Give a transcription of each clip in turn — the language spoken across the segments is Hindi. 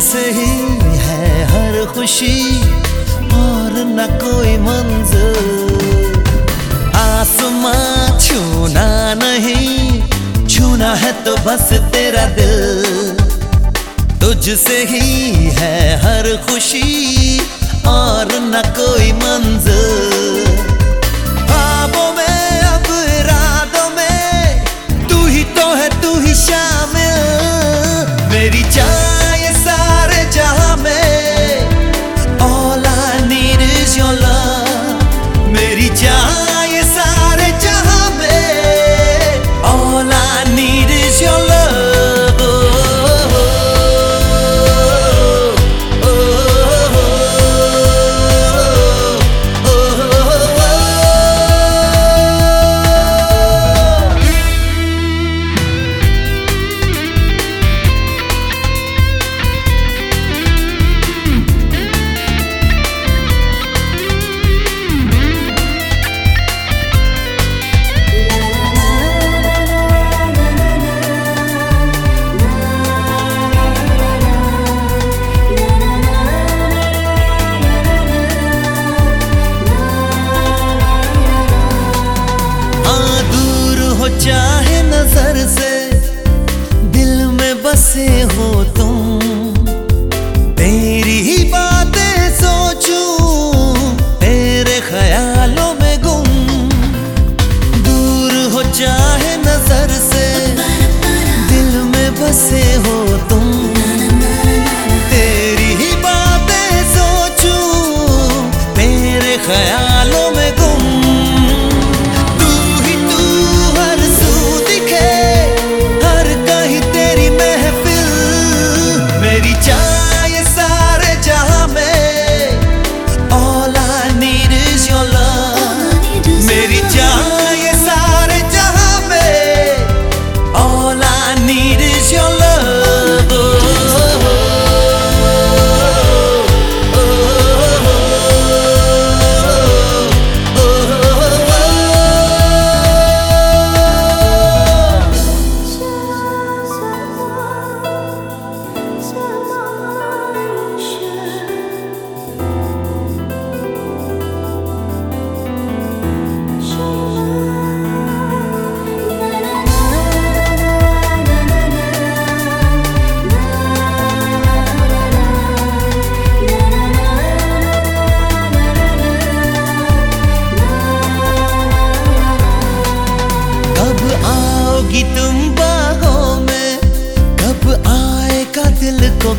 तुझसे ही है हर खुशी और न कोई मंजिल आसमां छूना नहीं, छूना है तो बस तेरा दिल। तुझसे ही है हर खुशी और न कोई मंजिल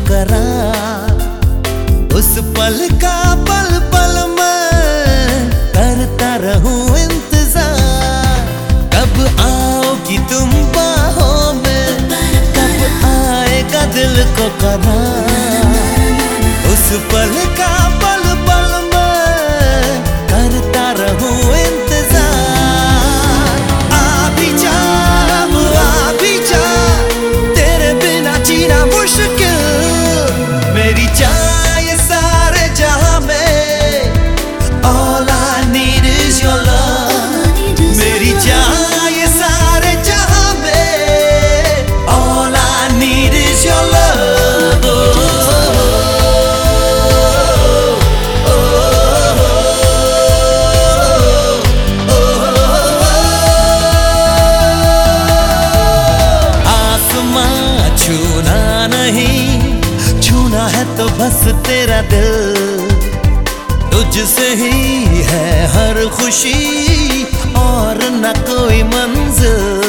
करा। उस पल का पल पल मैं करता रहूँ इंतज़ार। कब आओगी तुम बाहों में? कब आएगा दिल को करा उस पल का पल तेरा दिल तुझसे ही है हर खुशी और न कोई मंजिल।